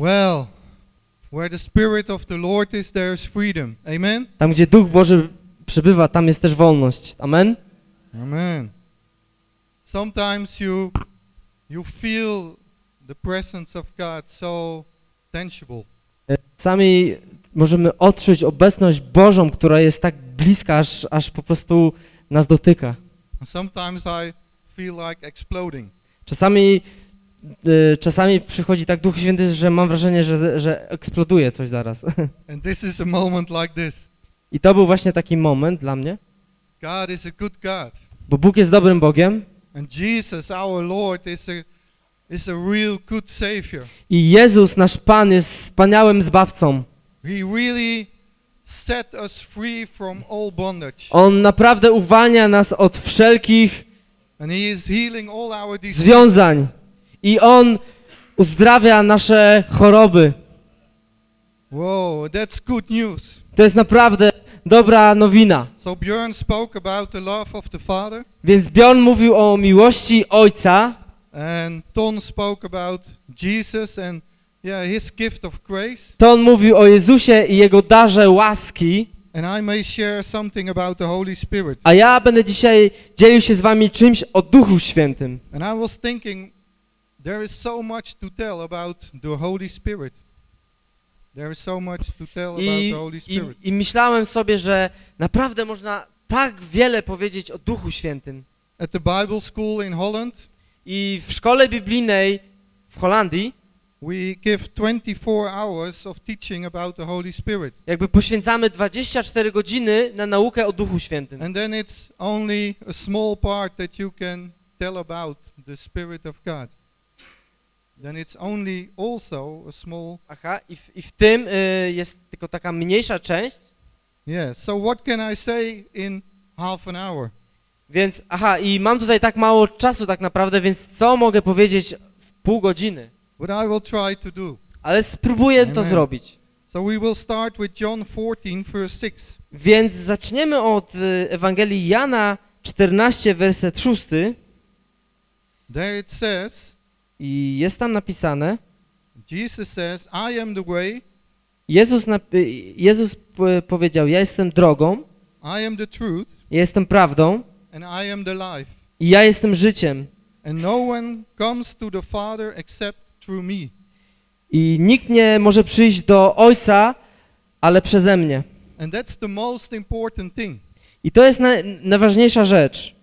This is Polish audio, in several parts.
Well, where the Spirit of the Lord is, there is freedom. Amen? Tam, gdzie Duch Boży przybywa, tam jest też wolność. Amen? Amen. Sometimes you you feel the presence of God so tangible. Sami możemy odczuć obecność Bożą, która jest tak bliska, aż, aż po prostu nas dotyka. Sometimes I feel like exploding. Czasami, czasami przychodzi tak Duch Święty, że mam wrażenie, że, że eksploduje coś zaraz. And this is a moment like this. I to był właśnie taki moment dla mnie, God is a good God. bo Bóg jest dobrym Bogiem And Jesus, our Lord, is a is a real good savior. i Jezus, nasz Pan, jest wspaniałym zbawcą. He really set us free from all bondage. On naprawdę uwalnia nas od wszelkich And he is healing all our diseases. związań i On uzdrawia nasze choroby. Whoa, that's good news. To jest naprawdę dobra nowina. So Björn spoke about the love of the Father, Więc Bjorn mówił o miłości Ojca, and Ton spoke about Jesus and yeah, his gift of grace. to on mówił o Jezusie i Jego darze łaski, And I may share something about the Holy Spirit. a ja będę dzisiaj dzielił się z wami czymś o Duchu Świętym. And I was thinking, there is so much to tell about the Holy Spirit. There is so much to tell about I, the Holy i, Spirit. I myślałem sobie, że naprawdę można tak wiele powiedzieć o Duchu Świętym. At the Bible school in Holland, I w szkole biblijnej w Holandii we give 24 hours of teaching about the Holy Spirit. jakby poświęcamy 24 godziny na naukę o Duchu Świętym. And then it's only a small part that you can tell about the Spirit of God. Then it's only also a small. Aha, i w, i w tym y, jest tylko taka mniejsza część, Yeah, so what can I say in half an hour? więc aha, i mam tutaj tak mało czasu tak naprawdę, więc co mogę powiedzieć w pół godziny? But I will try to do. Ale spróbuję to Amen. zrobić. So we will start with John 14, verse 6. Więc zaczniemy od y, Ewangelii Jana 14, werset 6 There it says, i jest tam napisane, Jesus says, I am the way, Jezus, y, Jezus powiedział, ja jestem drogą, I am the truth, ja jestem prawdą and I am the life. i ja jestem życiem. And no one comes to the Father except through me. I nikt nie może przyjść do Ojca, ale przeze mnie. And that's the most important thing. I to jest na, najważniejsza rzecz.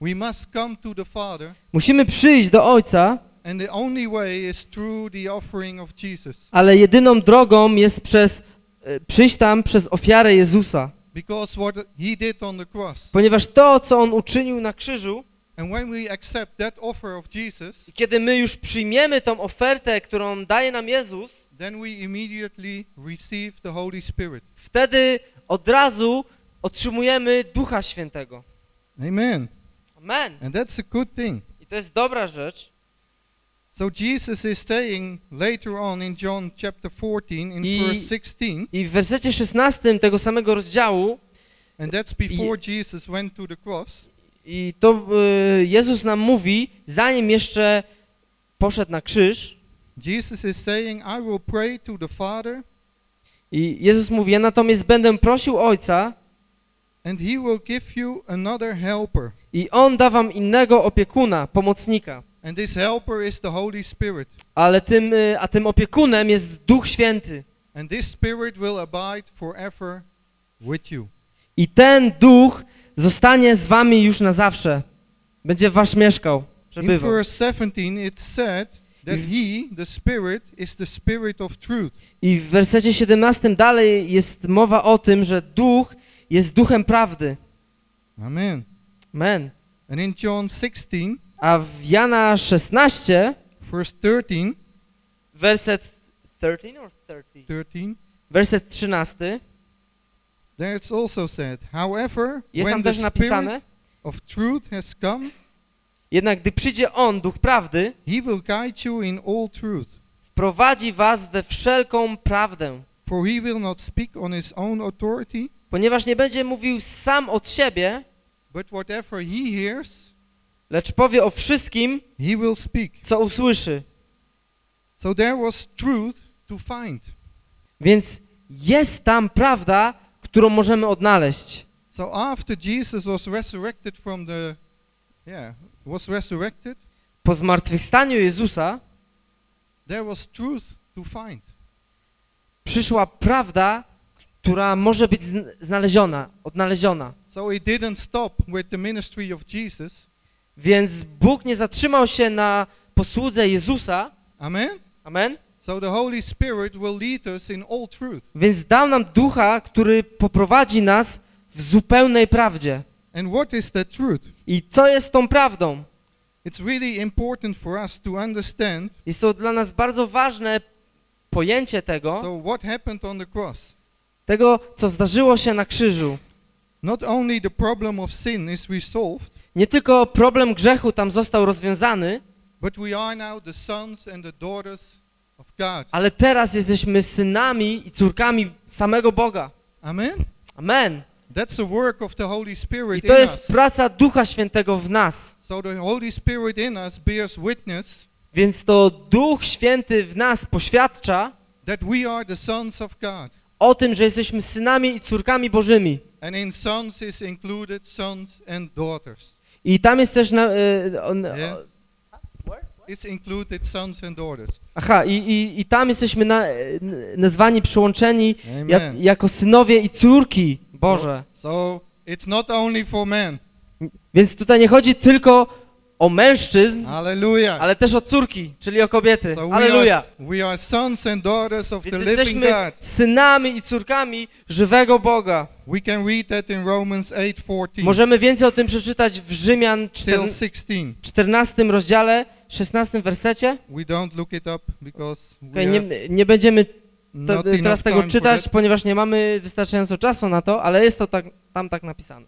We must come to the Father, Musimy przyjść do Ojca, and the only way is through the offering of Jesus. ale jedyną drogą jest przez e, przyjść tam przez ofiarę Jezusa. Because what he did on the cross. Ponieważ to, co On uczynił na krzyżu, i kiedy my już przyjmiemy tą ofertę, którą daje nam Jezus, then we immediately receive the Holy Spirit. wtedy od razu otrzymujemy Ducha Świętego. Amen. Amen. And that's a good thing. I to jest dobra rzecz. So Jesus is saying later on in John chapter 14 in I- verse 16, I w wersecie 16 tego samego rozdziału and that's before Jesus went to the cross, I to y, Jezus nam mówi, zanim jeszcze poszedł na krzyż, Jesus is saying, I will pray to the Father, i Jezus mówi, ja natomiast będę prosił Ojca and he will give you another helper. i On da wam innego opiekuna, pomocnika. And this helper is the Holy Spirit. Ale tym, y, a tym opiekunem jest Duch Święty. And this Spirit will abide forever with you. I ten Duch zostanie z wami już na zawsze. Będzie w was mieszkał, In przebywał. verse 17 it said that I- he, the Spirit, is the Spirit of truth. I w wersecie 17 dalej jest mowa o tym, że Duch jest Duchem prawdy. Amen. Amen. And in John 16, A w Jana 16, verse 13, werset 13 or 30? 13, Werset 13. there it's also said, however, Jest when tam też napisane, of truth has come, jednak gdy przyjdzie On, Duch Prawdy, he will guide you in all truth. wprowadzi was we wszelką prawdę, For he will not speak on his own authority, ponieważ nie będzie mówił sam od siebie, but whatever he hears, lecz powie o wszystkim, he will speak. co usłyszy. So there was truth to find. Więc jest tam prawda, którą możemy odnaleźć. So after Jesus was resurrected from the, yeah, was resurrected, Po zmartwychwstaniu Jezusa there was truth to find. przyszła prawda, która może być zn- znaleziona, odnaleziona. So it didn't stop with the ministry of Jesus. Więc Bóg nie zatrzymał się na posłudze Jezusa. Amen? Amen. So the Holy Spirit will lead us in all truth. Więc dał nam ducha, który poprowadzi nas w zupełnej prawdzie. And what is that truth? I co jest tą prawdą? It's really important for us to understand. Jest to dla nas bardzo ważne pojęcie tego, So what happened on the cross? tego, co zdarzyło się na krzyżu. Not only the problem of sin is resolved, Nie tylko problem grzechu tam został rozwiązany, ale teraz jesteśmy synami i córkami samego Boga. Amen? Amen. That's the work of the Holy I Spirit to in jest praca Ducha Świętego w nas. So the Holy Spirit in us bears witness Więc to Duch Święty w nas poświadcza that we are the sons of God. o tym, że jesteśmy synami i córkami Bożymi. And in sons is included sons and daughters. I tam jest też na, e, on, Yeah. It's included sons and daughters. aha, i, i, i tam jesteśmy na, nazwani, przyłączeni ja, jako synowie i córki Boże. So it's not only for men. Więc tutaj nie chodzi tylko o mężczyzn, Hallelujah. ale też o córki, czyli o kobiety. So Aleluja. are, we are sons and daughters of the Więc living jesteśmy God. synami i córkami żywego Boga. We can read that in Romans 8:14 Możemy więcej o tym przeczytać w Rzymian till 14, 16. 14 rozdziale, 16 wersecie. We don't look it up because we nie, have nie będziemy to, not teraz enough tego time for czytać, that. ponieważ nie mamy wystarczająco czasu na to, ale jest to tak, tam tak napisane.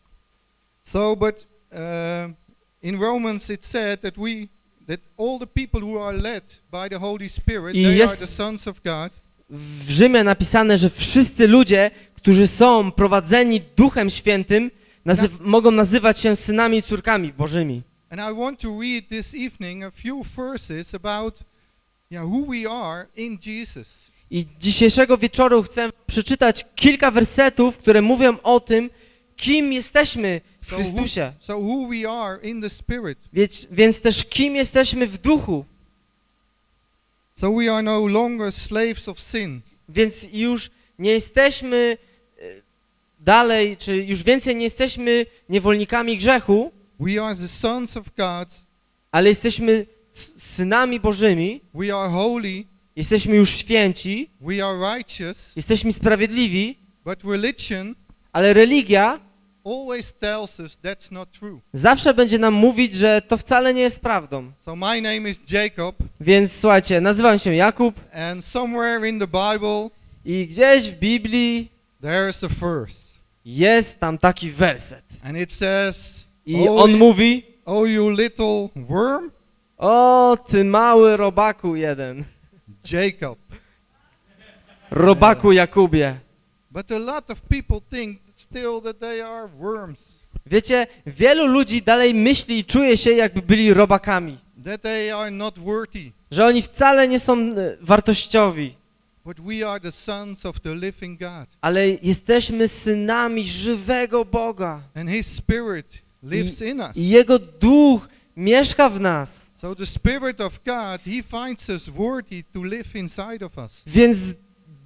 So, but uh, in Romans it said that we, that all the people who are led by the Holy Spirit, I they jest- are the sons of God. W Rzymie napisane, że wszyscy ludzie, którzy są prowadzeni Duchem Świętym, nazyw mogą nazywać się synami i córkami Bożymi. And I want to read this evening a few verses about yeah, who we are in Jesus. I dzisiejszego wieczoru chcę przeczytać kilka wersetów, które mówią o tym, kim jesteśmy w So who, Chrystusie. so who the Spirit. Więc, więc też kim jesteśmy w duchu. So we are no longer slaves of sin. Więc już nie jesteśmy e, dalej, czy już więcej nie jesteśmy niewolnikami grzechu, We are the sons of God. ale jesteśmy synami Bożymi, We are holy. jesteśmy już święci, We are righteous. jesteśmy sprawiedliwi, But religion ale religia always tells us that's not true. zawsze będzie nam mówić, że to wcale nie jest prawdą. So my name is Jacob, Więc słuchajcie, nazywam się Jakub i gdzieś w Biblii jest tam taki werset. and it says, I on mówi, "Oh, you little worm, o ty mały robaku jeden, Jacob." robaku Jakubie. But a lot of people think still that they are worms, Wiecie, wielu ludzi dalej myśli i czuje się jakby byli robakami, that they are not worthy. że oni wcale nie są wartościowi, But we are the sons of the living God, ale jesteśmy synami żywego Boga and His Spirit lives in us. i Jego duch mieszka w nas. Więc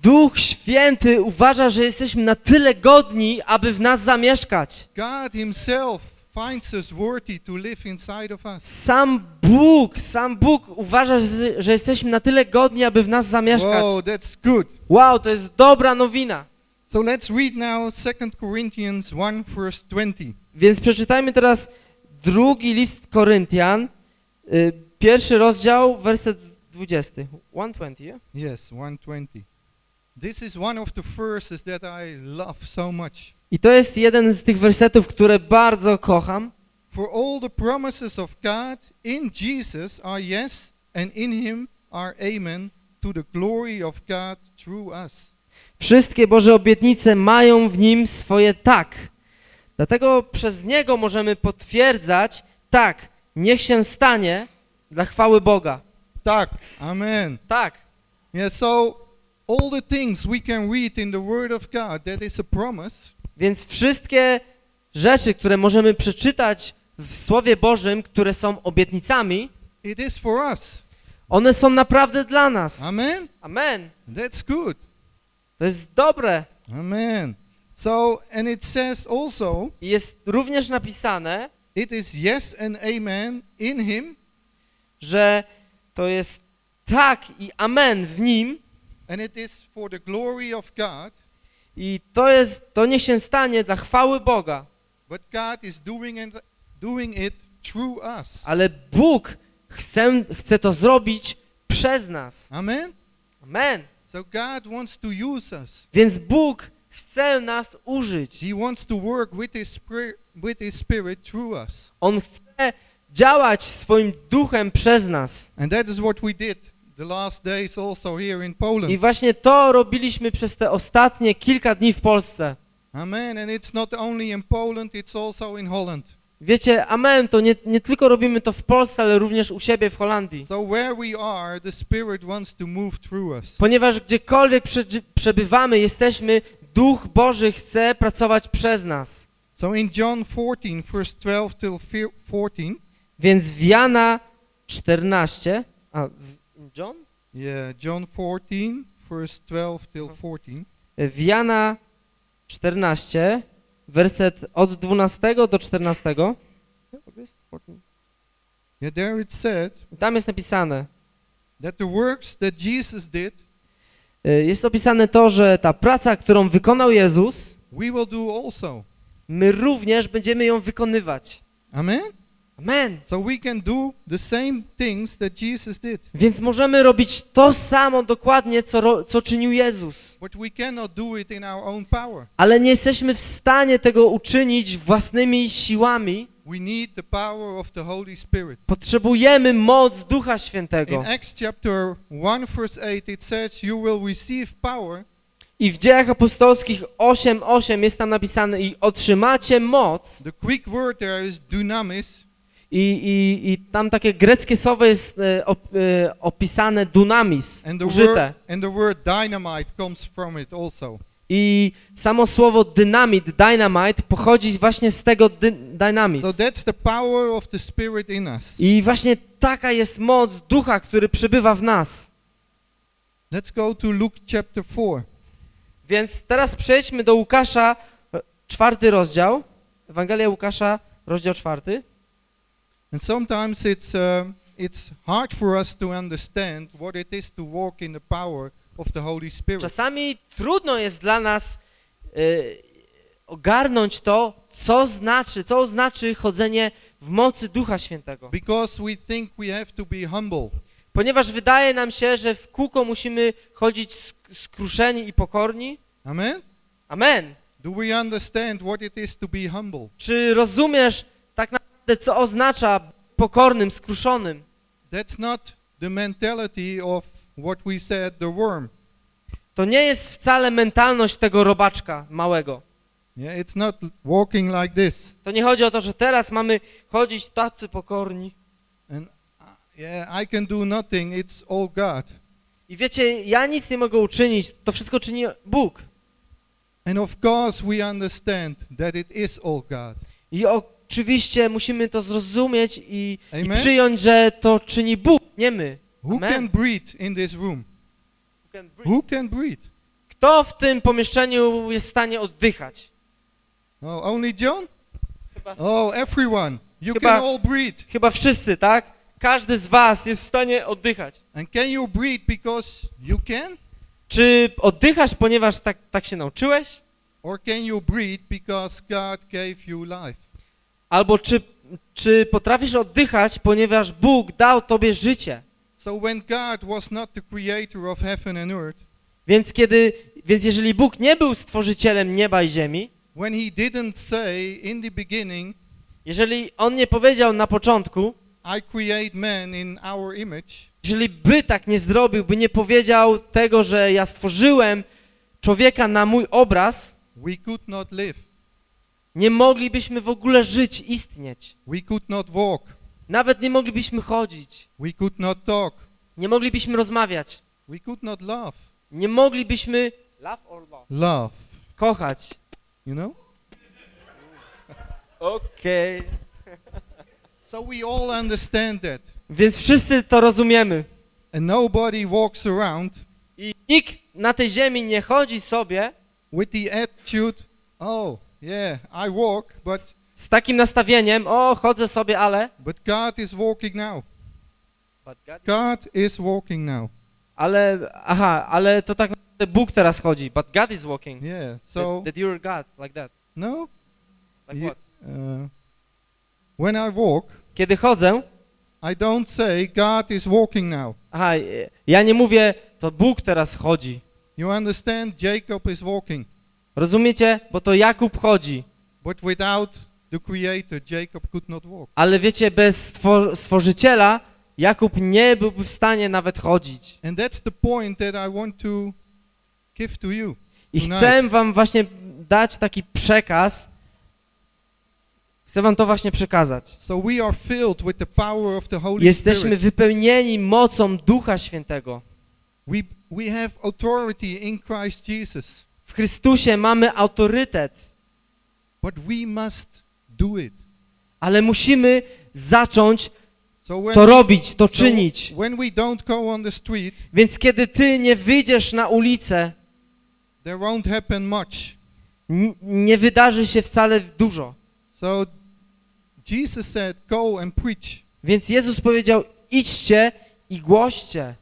Duch Święty uważa, że jesteśmy na tyle godni, aby w nas zamieszkać. God Himself finds us worthy to live inside of us. Sam Bóg, sam Bóg uważa, że- jesteśmy na tyle godni, aby w nas zamieszkać. Wow, that's good. Wow, to jest dobra nowina. So let's read now 2 Corinthians 1 verse 20. Więc przeczytajmy teraz drugi list Koryntian, y, pierwszy rozdział, werset 20. 120, yeah? Yes, 120. I love so much. I to jest jeden z tych wersetów, które bardzo kocham. For all the promises of God in Jesus are yes, and in Him are amen, to the glory of God through us. Wszystkie Boże obietnice mają w nim swoje tak. Dlatego przez Niego możemy potwierdzać, tak, niech się stanie dla chwały Boga. Tak, amen. Tak. Yeah, so all the things we can read in the Word of God that is a promise, Więc wszystkie rzeczy, które możemy przeczytać w Słowie Bożym, które są obietnicami, it is for us. one są naprawdę dla nas. Amen? Amen. That's good. To jest dobre. Amen. So, and it says also, jest również napisane, it is yes and amen in Him, że to jest tak i amen w Nim and it is for the glory of God, i to jest, to niech się stanie dla chwały Boga. but God is doing it, doing it through us. Ale Bóg chce, chce to zrobić przez nas. Amen? Amen. So God wants to use us. Więc Bóg chce nas użyć. He wants to work with His Spirit, with His Spirit through us. On chce działać swoim duchem przez nas. And that is what we did the last days also here in I właśnie to robiliśmy przez te ostatnie kilka dni w Polsce. Amen. And it's not only in Poland, it's also in Holland. Wiecie, amen, to nie, nie tylko robimy to w Polsce, ale również u siebie w Holandii. So where we are, the Spirit wants to move through us. Ponieważ gdziekolwiek prze, przebywamy, jesteśmy, Duch Boży chce pracować przez nas. So in John 14, verse 12 till 14, Więc w Jana 14, a w John? yeah, John 14, verse 12 till 14. W Jana 14, werset od 12 do 14. Yeah, there it said Tam jest napisane, that the works that Jesus did, y, jest opisane to, że ta praca, którą wykonał Jezus, we will do also. my również będziemy ją wykonywać. Amen? Amen. So we can do the same things that Jesus did. Więc możemy robić to samo dokładnie, co, co czynił Jezus. But we cannot do it in our own power. Ale nie jesteśmy w stanie tego uczynić własnymi siłami. We need the power of the Holy Spirit. Potrzebujemy moc Ducha In Świętego. Acts chapter 1 verse 8 it says you will receive power I w dziejach apostolskich 8.8 jest tam napisane i otrzymacie moc. The Greek word there is dunamis I, i, i tam takie greckie słowo jest e, op, e, opisane dunamis, and użyte. word and the word dynamite comes from it also. I samo słowo dynamit, dynamite pochodzi właśnie z tego dy, dynamis. So that's the power of the spirit in us. I właśnie taka jest moc ducha, który przebywa w nas. Let's go to Luke chapter 4. Więc teraz przejdźmy do Łukasza, e, czwarty rozdział. Ewangelia Łukasza, rozdział czwarty. And sometimes it's um, it's hard for us to understand what it is to walk in the power of the Holy Spirit. Czasami trudno jest dla nas e, ogarnąć to, co znaczy, co znaczy chodzenie w mocy Ducha Świętego. Because we think we have to be humble. Ponieważ wydaje nam się, że w kółko musimy chodzić sk- skruszeni i pokorni. Amen? Amen. Do we understand what it is to be humble? Czy rozumiesz tak naprawdę, co oznacza pokornym, skruszonym? That's not the mentality of what we said the worm. To nie jest wcale mentalność tego robaczka małego. Yeah, it's not walking like this. To nie chodzi o to, że teraz mamy chodzić tacy pokorni. And uh, yeah, I can do nothing. It's all God. I wiecie, ja nic nie mogę uczynić, to wszystko czyni Bóg. And of course we understand that it is all God. I oczywiście musimy to zrozumieć i, i Amen. przyjąć, że to czyni Bóg, nie my. Who Amen. can breathe in this room? Who can breathe? Kto w tym pomieszczeniu jest w stanie oddychać? Oh, only John? Chyba, Oh, everyone. You Chyba- can all breathe. chyba wszyscy, tak? Każdy z was jest w stanie oddychać. And can you breathe because you can? Czy oddychasz, ponieważ tak, tak się nauczyłeś? Or can you breathe because God gave you life? Albo czy, czy potrafisz oddychać, ponieważ Bóg dał tobie życie? So when God was not the creator of heaven and earth, Więc kiedy, więc jeżeli Bóg nie był stworzycielem nieba i ziemi, when he didn't say in the beginning, jeżeli On nie powiedział na początku, I create man in our image, jeżeli by tak nie zrobił, by nie powiedział tego, że ja stworzyłem człowieka na mój obraz, we could not live. Nie moglibyśmy w ogóle żyć, istnieć. We could not walk. Nawet nie moglibyśmy chodzić, We could not talk. nie moglibyśmy rozmawiać, We could not love. nie moglibyśmy love or love? love. kochać. You know? Okej. So we all understand that. Więc wszyscy to rozumiemy. And nobody walks around I nikt na tej ziemi nie chodzi sobie with the attitude, oh, yeah, I walk, but, z takim nastawieniem, o, chodzę sobie, ale... but God is walking now. God is walking now. Ale, aha, ale to tak naprawdę Bóg teraz chodzi, but God is walking. Yeah, so, that, that you're God, like that. no, Like Ye- what? uh, when I walk, Kiedy chodzę, I don't say God is walking now. aha, ja nie mówię, to Bóg teraz chodzi. You understand? Jacob is walking, Rozumiecie? Bo to Jakub chodzi. but without the Creator, Jacob could not walk. Ale wiecie, bez stwor stworzyciela Jakub nie byłby w stanie nawet chodzić. And that's the point that I want to give to you. I Tonight. chcę wam właśnie dać taki przekaz. Chcę wam to właśnie przekazać. So Jesteśmy Spirit. wypełnieni mocą Ducha Świętego. We, we have authority in Christ Jesus, W Chrystusie mamy autorytet, but we must do it. ale musimy zacząć So to robić, to so czynić. when we don't go on the street, Więc kiedy ty nie wyjdziesz na ulicę, there won't happen much. nie wydarzy się wcale dużo. So Jesus said, go and preach. Więc Jezus powiedział, idźcie i głoście.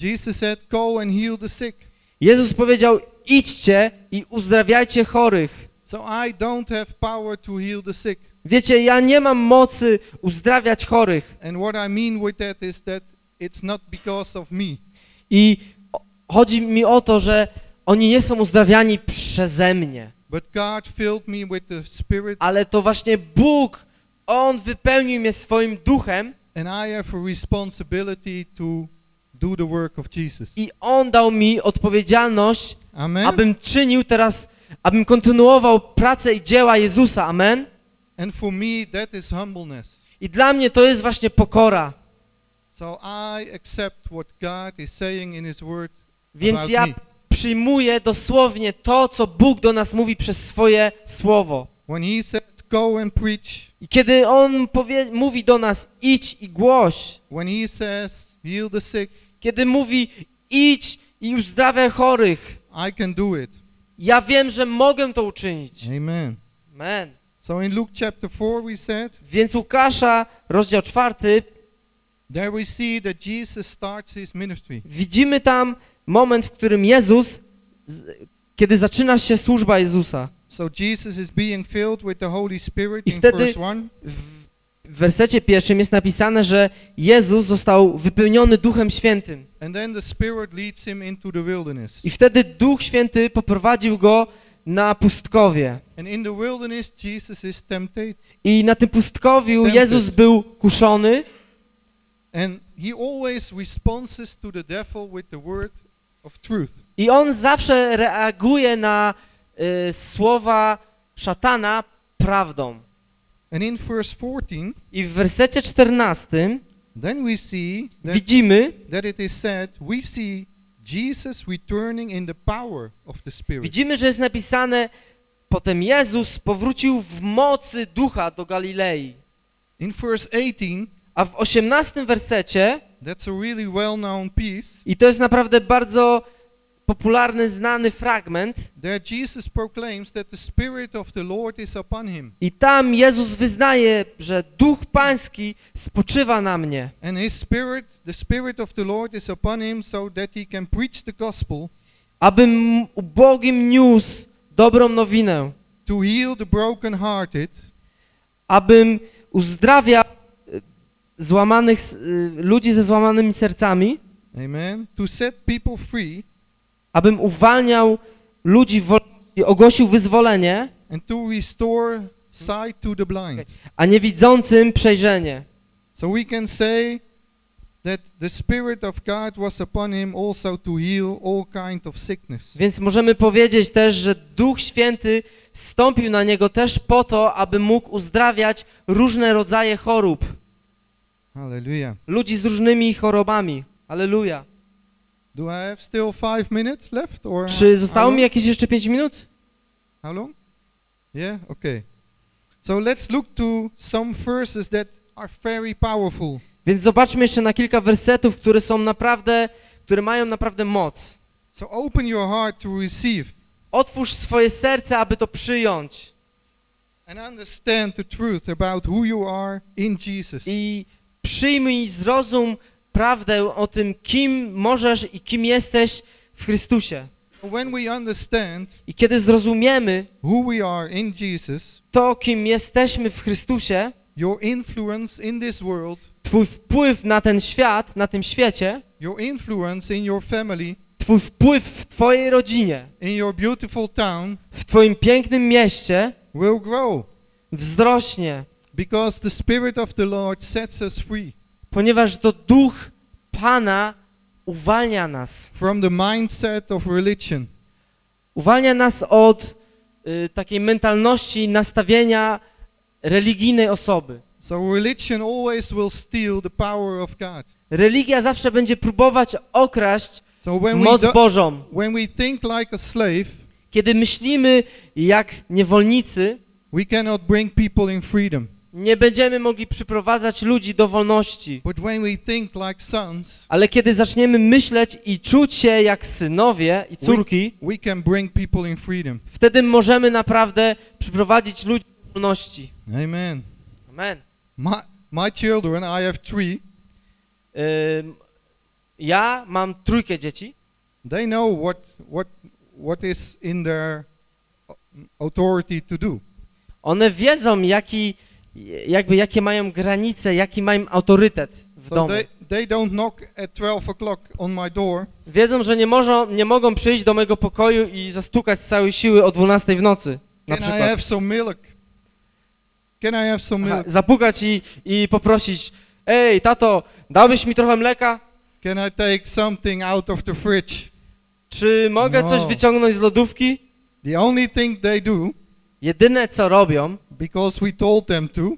Jesus said, go and heal the sick. Jezus powiedział, idźcie i uzdrawiajcie chorych. So I don't have power to heal the sick. Wiecie, ja nie mam mocy uzdrawiać chorych. And what I mean with that is that it's not because of me. I chodzi mi o to, że oni nie są uzdrawiani przeze mnie, But God filled me with the Spirit, ale to właśnie Bóg, On wypełnił mnie swoim duchem and I have a responsibility to do the work of Jesus. i On dał mi odpowiedzialność, Amen. abym czynił teraz, abym kontynuował pracę i dzieła Jezusa. Amen? And for me, that is humbleness. I dla mnie to jest właśnie pokora. So I accept what God is saying in His Word Więc ja me. przyjmuję dosłownie to, co Bóg do nas mówi przez swoje słowo. When He says, go and preach, I kiedy On powie, mówi do nas, idź i głoś, when He says, heal the sick, kiedy mówi, idź i uzdrawiaj chorych, I can do it. ja wiem, że mogę to uczynić. Amen. Amen. So in Luke chapter 4, we said, Więc Łukasza, rozdział czwarty, there we see that Jesus starts His ministry. widzimy tam moment, w którym Jezus, kiedy zaczyna się służba Jezusa. So Jesus is being filled with the Holy Spirit I in wtedy- verse 1. W wersecie pierwszym jest napisane, że Jezus został wypełniony Duchem Świętym. I wtedy Duch Święty poprowadził go na pustkowie. I na tym pustkowiu. Jezus był kuszony i on zawsze reaguje na y, słowa szatana prawdą. And in verse 14, I w wersecie 14 then we see that, widzimy, that it is said, we see Jesus returning in the power of the Spirit. widzimy, że jest napisane potem Jezus powrócił w mocy ducha do Galilei. In verse 18, A w 18 wersecie, that's a really well-known piece, i to jest naprawdę bardzo popularny, znany fragment, i tam Jezus wyznaje, że Duch Pański spoczywa na mnie. And his Spirit, the Spirit of the Lord is upon him so that he can preach the gospel, abym ubogim niósł dobrą nowinę, to heal the brokenhearted, abym uzdrawiał y, złamanych, y, ludzi ze złamanymi sercami, amen, to set people free, abym uwalniał ludzi w wolności, ogłosił wyzwolenie, and to restore sight to the blind. a niewidzącym przejrzenie. So we can say that the Spirit of God was upon him also to heal all kind of sickness. Więc możemy powiedzieć też, że Duch Święty stąpił na niego też po to, aby mógł uzdrawiać różne rodzaje chorób, Hallelujah. ludzi z różnymi chorobami. Aleluja. Do I have still five minutes left? Or Czy how- zostało mi jakieś jeszcze 5 minut? How long? Yeah, okay. So let's look to some verses that are very powerful. Więc zobaczmy jeszcze na kilka wersetów, które są naprawdę, które mają naprawdę moc. So open your heart to receive Otwórz swoje serce, aby to przyjąć and understand the truth about who you are in Jesus. i przyjmij, zrozum prawdę o tym, kim możesz i kim jesteś w Chrystusie. I kiedy zrozumiemy who we are in Jesus, to, kim jesteśmy w Chrystusie, in world, Twój wpływ na ten świat, na tym świecie, family, Twój wpływ w Twojej rodzinie, town w Twoim pięknym mieście will grow wzrośnie, because the Spirit of the Lord sets us free ponieważ to Duch Pana uwalnia nas. from the mindset of religion. Uwalnia nas od y, takiej mentalności nastawienia religijnej osoby. So religion always will steal the power of God. Religia zawsze będzie próbować okraść So moc do, Bożą. when we think like a slave, Kiedy myślimy jak niewolnicy, we cannot bring people in freedom. Nie będziemy mogli przyprowadzać ludzi do wolności. We like sons, Ale kiedy zaczniemy myśleć i czuć się jak synowie i córki, we freedom. wtedy możemy naprawdę przyprowadzić ludzi do wolności. Amen. Amen. My, my children, I have three, ja mam trójkę dzieci. they know what, what, what is in their authority to do. One wiedzą, jaki, jakby, jakie mają granice, jaki mają autorytet w So domu. they, they don't knock at 12 o'clock on my door Wiedzą, że nie, nie mogą przyjść do mojego pokoju i zastukać z całej siły o 12 w nocy. Na Can I przykład. have some milk? Can I have some Aha, milk? zapukać i, i poprosić, ej, tato, dałbyś mi trochę mleka? Can I take something out of the fridge? Czy mogę No. coś wyciągnąć z lodówki? The only thing they do, Jedyne co robią, because we told them to,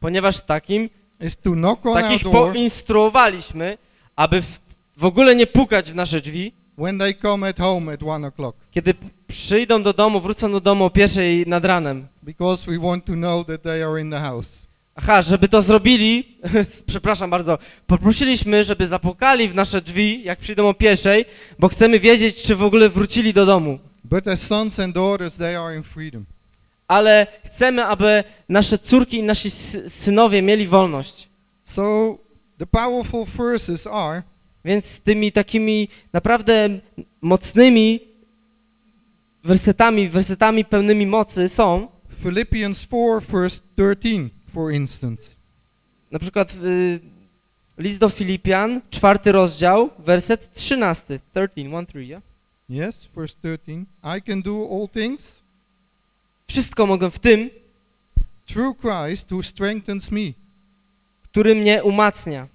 ponieważ takim, is to knock on our takich door poinstruowaliśmy, aby w, w ogóle nie pukać w nasze drzwi, when they come at home at 1 o'clock. kiedy przyjdą do domu, wrócą do domu o pierwszej nad ranem. Because we want to know that they are in the house. Aha, żeby to zrobili, przepraszam bardzo, poprosiliśmy, żeby zapukali w nasze drzwi, jak przyjdą o pierwszej, bo chcemy wiedzieć, czy w ogóle wrócili do domu. But as sons and daughters, they are in freedom. Ale chcemy, aby nasze córki i nasi sy- synowie mieli wolność. So the powerful verses are Więc tymi takimi naprawdę mocnymi wersetami, wersetami pełnymi mocy są Philippians 4, verse 13, for instance. na przykład y, list do Filipian, czwarty rozdział, werset 13, 13, 1, 3, yeah? Yes, verse 13. I can do all things Wszystko mogę w tym, through Christ who strengthens me. który mnie umacnia.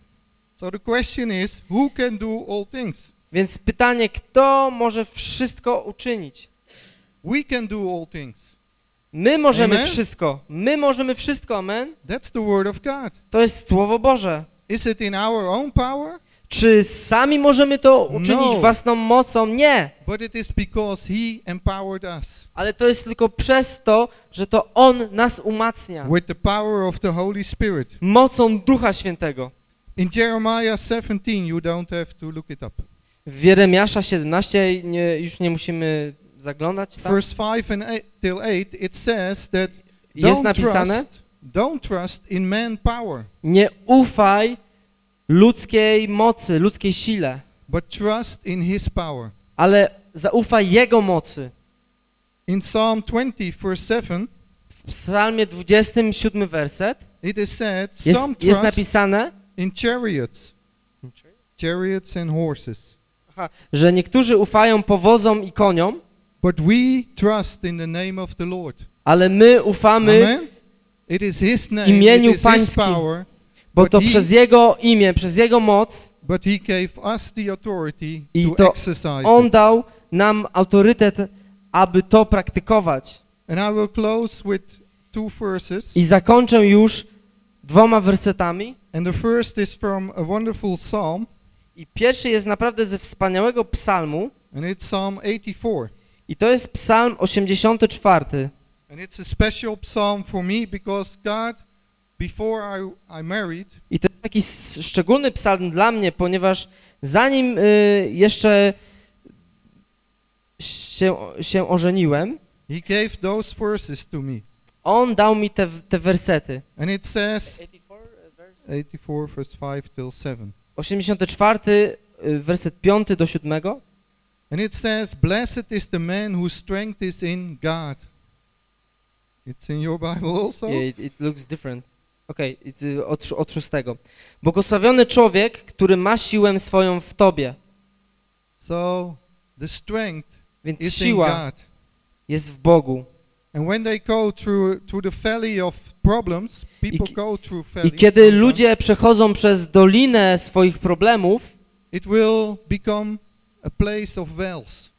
So the question is, who can do all things? Więc pytanie, kto może wszystko uczynić? We can do all things. My możemy Amen. wszystko. My możemy wszystko, amen? That's the word of God. To jest Słowo Boże. Is it in our own power? Czy sami możemy to uczynić No. własną mocą? Nie. But it is because He empowered us Ale to jest tylko przez to, że to On nas umacnia. with the power of the Holy Spirit. Mocą Ducha Świętego. In Jeremiah 17, you don't have to look it up. W Jeremiasza 17 nie, już nie musimy zaglądać tam. Verse 5 and 8 till 8, it says that Jest don't napisane, trust, don't trust in man power, nie ufaj ludzkiej mocy, ludzkiej sile, but trust in His power. ale zaufaj Jego mocy. In Psalm 20, verse 7, W psalmie 27 werset it is said, jest, some jest napisane, in chariots, chariots and horses, że niektórzy ufają powozom i koniom, but we trust in the name of the Lord. ale my ufamy, Amen. It is His name, imieniu it is His Pańskim. power, bo to przez Jego imię, przez Jego moc I to On dał nam autorytet, aby to praktykować. I zakończę już dwoma wersetami. I pierwszy jest naprawdę ze wspaniałego psalmu and it's Psalm 84. i to jest psalm 84. And it's a special psalm for me because God, I, I married, I to jest taki szczególny psalm dla mnie, ponieważ zanim y, jeszcze się, się ożeniłem, He gave those verses to me. on dał mi te, te wersety. And it says 84 verse 5 till 7. 84, y, werset 5 do 7. And it says, Blessed is the man whose strength is in God. It's in your Bible also? Yeah, it, it looks different. Okej, okay, od, od szóstego. Błogosławiony człowiek, który ma siłę swoją w Tobie. So the strength Więc is in siła God. jest w Bogu. And when they go through through the valley of problems, people ki- go through I kiedy ludzie przechodzą przez dolinę swoich problemów, it will become a place of wells,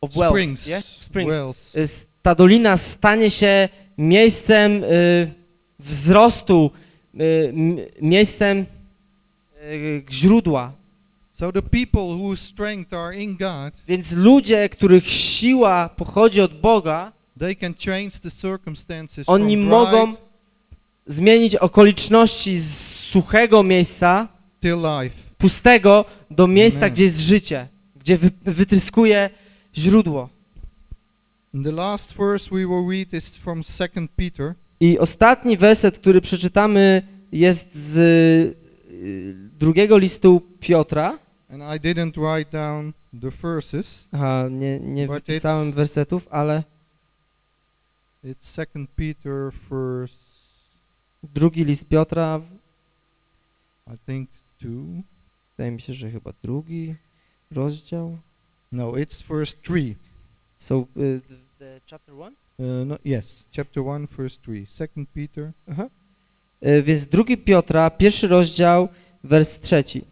of springs, yeah? Springs. wells. Y, ta dolina stanie się miejscem y, wzrostu, y, miejscem y, źródła. So the people whose strength are in God, Więc ludzie, których siła pochodzi od Boga, they can change the circumstances oni from mogą dry zmienić okoliczności z suchego miejsca, till life. pustego, do miejsca, Amen. gdzie jest życie, gdzie wy, wytryskuje źródło. And the last verse we will read is from 2 Peter. I ostatni werset, który przeczytamy, jest z y, drugiego listu Piotra. Verses. Aha, nie, nie wypisałem wersetów, ale It's 2 Peter verse, drugi list Piotra, I think, 2. wydaje mi się, że chyba drugi rozdział. No, it's verse 3. So, y, the, chapter one? Uh, no, yes, chapter 1, verse 3. 2 Peter. Aha. Y, Więc drugi Piotra, pierwszy rozdział, wers trzeci.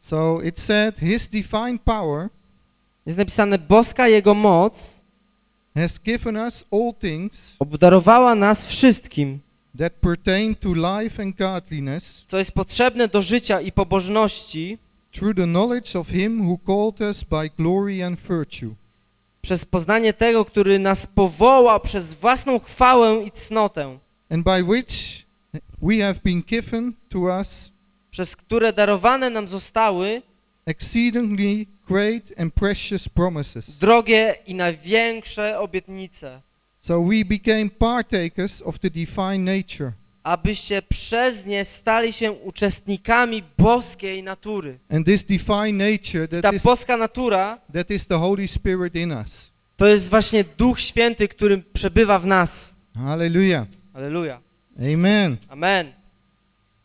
So it said, His divine power Jest napisane, boska Jego moc has given us all things obdarowała nas wszystkim, that pertain to life and godliness co jest potrzebne do życia i pobożności, through the knowledge of Him who called us by glory and virtue. Przez poznanie tego, który nas powołał przez własną chwałę i cnotę, and by which we have been given to us przez które darowane nam zostały exceedingly great and precious promises. drogie i największe obietnice, So we became partakers of the divine nature. Abyście przez nie stali się uczestnikami boskiej natury. And this divine nature Ta that is, boska natura that is the Holy Spirit in us. to jest właśnie Duch Święty, który przebywa w nas. Hallelujah. Aleluja. Amen. Amen.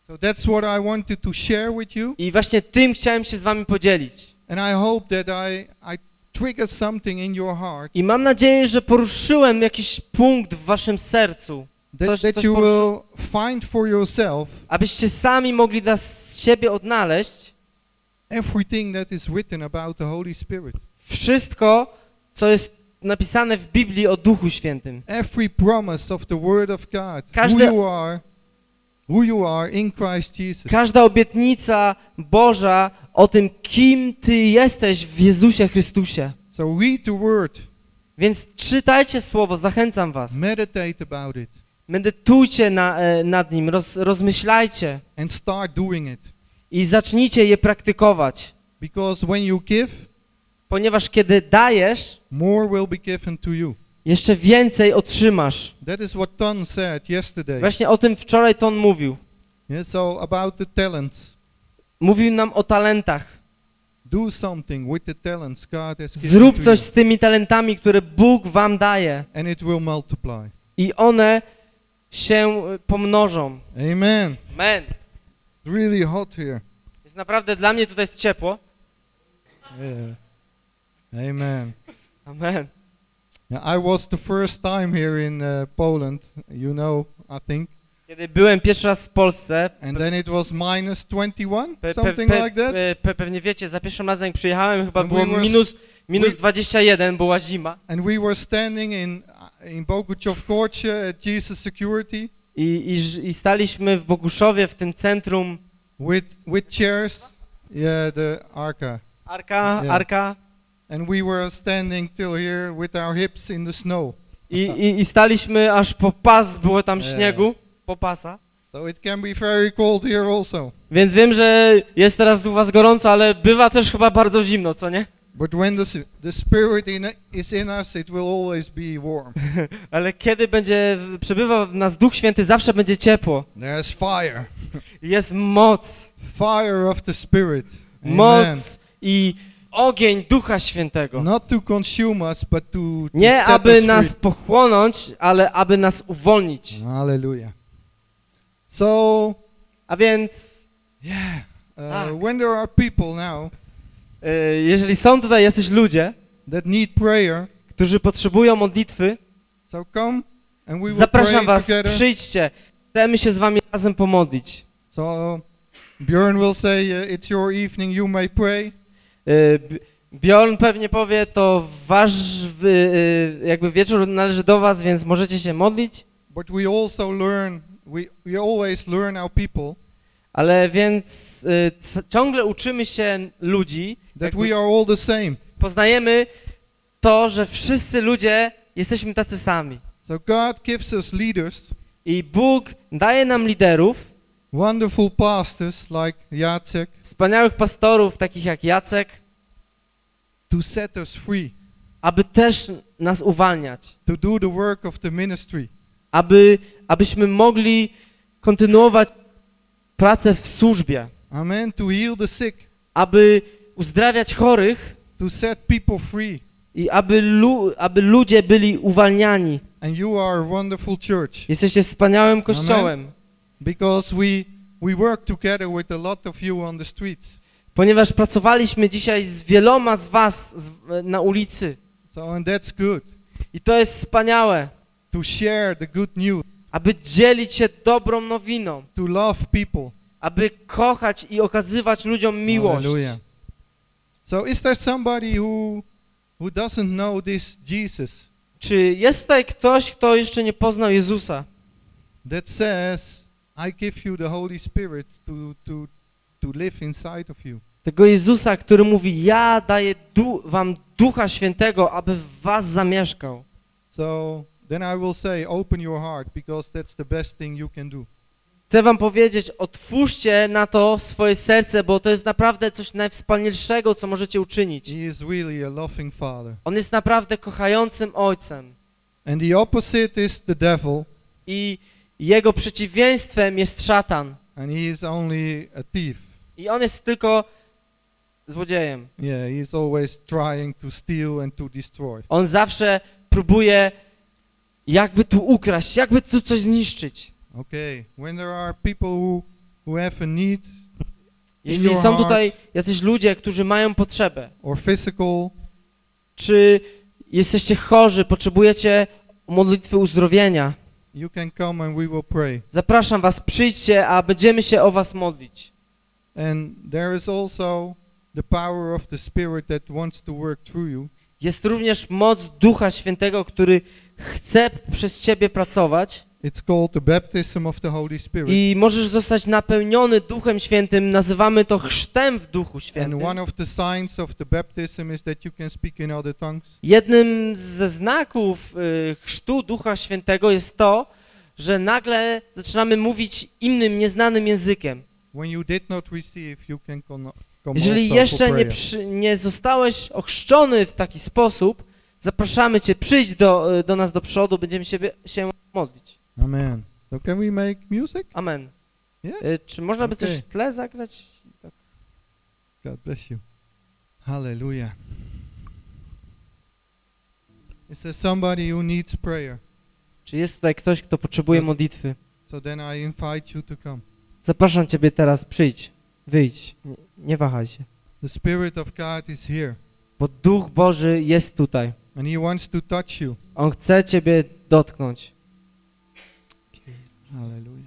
So that's what I wanted to share with you. I właśnie tym chciałem się z wami podzielić. And I hope that I, I triggered something in your heart I mam nadzieję, że poruszyłem jakiś punkt w waszym sercu, that, Coś- that coś you will find for yourself abyście sami mogli dla siebie odnaleźć everything that is written about the Holy Spirit. wszystko, co jest napisane w Biblii o Duchu Świętym. every promise of the word of God, Każde- who you are, who you are in Christ Jesus. Każda obietnica Boża o tym, kim Ty jesteś w Jezusie Chrystusie. So read the word, Więc czytajcie Słowo, zachęcam was. meditate about it, Medytujcie na, e, nad nim, roz, rozmyślajcie and start doing it. i zacznijcie je praktykować. Because when you give, Ponieważ kiedy dajesz, more will be given to you. jeszcze więcej otrzymasz. That is what Ton said yesterday. Właśnie o tym wczoraj Ton mówił. Yeah, so about the talents. Mówił nam o talentach. Do something with the talents God has given Zrób coś z tymi talentami, które Bóg wam daje and it will multiply. i one się e, pomnożą. Amen. Amen. It's really hot here. Jest naprawdę dla mnie tutaj jest ciepło. Yeah. Amen. Amen. I was the first time here in uh, Poland, you know, I think. Kiedy byłem pierwszy raz w Polsce, And then it was minus 21, pe, something pe, like that. pe, pe, pewnie wiecie, za pierwszym razem jak przyjechałem chyba And we było s- minus, minus we- 21, była zima. And we were standing in in Boguchov Korche at Jesus Security I, i, I staliśmy w Boguszowie, w tym centrum with with chairs Yeah, the arca. Arka, Yeah. arka. And we were standing till here with our hips in the snow. I, i, I staliśmy aż po pas, było tam Yeah. śniegu, po pasa. So it can be very cold here also. Więc wiem, że jest teraz u was gorąco, ale bywa też chyba bardzo zimno, co nie? But when the, the Spirit in, is in us, it will always be warm. Ale kiedy będzie przebywał w nas Duch Święty, zawsze będzie ciepło. There's fire. Jest moc, Fire of the Spirit. Amen. moc i ogień Ducha Świętego. Not to consume us, but to, to Nie aby nas pochłonąć, ale aby nas uwolnić. Hallelujah. So, A więc, yeah, uh, Ah. when there are people now jeżeli są tutaj jacyś ludzie, prayer, którzy potrzebują modlitwy, so zapraszam was, together. przyjdźcie. Chcemy się z wami razem pomodlić. So Björn will say, "It's your evening. You may pray." B- Bjorn pewnie powie, to wasz y, jakby wieczór należy do was, więc możecie się modlić. But we also learn. We we always learn our people Ale więc y, ciągle uczymy się ludzi, that we are all the same. poznajemy to, że wszyscy ludzie jesteśmy tacy sami. So God gives us leaders, I Bóg daje nam liderów, wonderful pastors like Jacek, wspaniałych pastorów, takich jak Jacek, to set us free, aby też nas uwalniać, to do the work of the ministry. aby, abyśmy mogli kontynuować pracę w służbie, Amen. To heal the sick, aby uzdrawiać chorych to set people free. i aby, lu, aby ludzie byli uwalniani. And you are a wonderful church Jesteście wspaniałym kościołem, because we we work together with a lot of you on the streets. ponieważ pracowaliśmy dzisiaj z wieloma z was z, na ulicy. So and that's good I to jest wspaniałe, to share the good news, aby dzielić się dobrą nowiną, to love people. aby kochać i okazywać ludziom miłość. Hallelujah. So is there somebody who who doesn't know this Jesus Czy jest tutaj ktoś, kto jeszcze nie poznał Jezusa? that says, I give you the Holy Spirit to to to live inside of you? Tego Jezusa, który mówi, ja daję du wam Ducha Świętego, aby w was zamieszkał. So then I will say, open your heart because that's the best thing you can do. Chcę wam powiedzieć, otwórzcie na to swoje serce, bo to jest naprawdę coś najwspanialszego, co możecie uczynić. He is really a loving Father. On jest naprawdę kochającym Ojcem. And the opposite is the devil, I jego przeciwieństwem jest szatan. and he is only a thief. I on jest tylko złodziejem. Yeah, he is always trying to steal and to destroy. On zawsze próbuje jakby tu ukraść, jakby tu coś zniszczyć. Okay, when there are people who, who have a need Jeśli są tutaj jacyś ludzie, którzy mają potrzebę, physical, czy jesteście chorzy, potrzebujecie modlitwy uzdrowienia, zapraszam was, przyjdźcie, a będziemy się o was modlić. Jest również moc Ducha Świętego, który chce przez ciebie pracować It's called the baptism of the Holy Spirit. i możesz zostać napełniony Duchem Świętym, nazywamy to chrztem w Duchu And Świętym. one of the signs of the baptism is that you can speak in other tongues. Jednym ze znaków y, chrztu Ducha Świętego jest to, że nagle zaczynamy mówić innym, nieznanym językiem. When you did not receive, you can come Jeżeli jeszcze nie, przy, nie zostałeś ochrzczony w taki sposób, zapraszamy Cię, przyjdź do, y, do nas do przodu, będziemy się, się modlić. Amen. So can we make music? Amen. Yeah? Y, Czy można by coś Okay. w tle zagrać? God bless you. Hallelujah. Is there somebody who needs prayer? Czy jest tutaj ktoś, kto potrzebuje Tak. modlitwy? So then I invite you to come. Zapraszam Ciebie teraz, przyjdź, wyjdź, nie, nie wahaj się. The Spirit of God is here, Bo Duch Boży jest tutaj. And He wants to touch you. On chce Ciebie dotknąć. Hallelujah.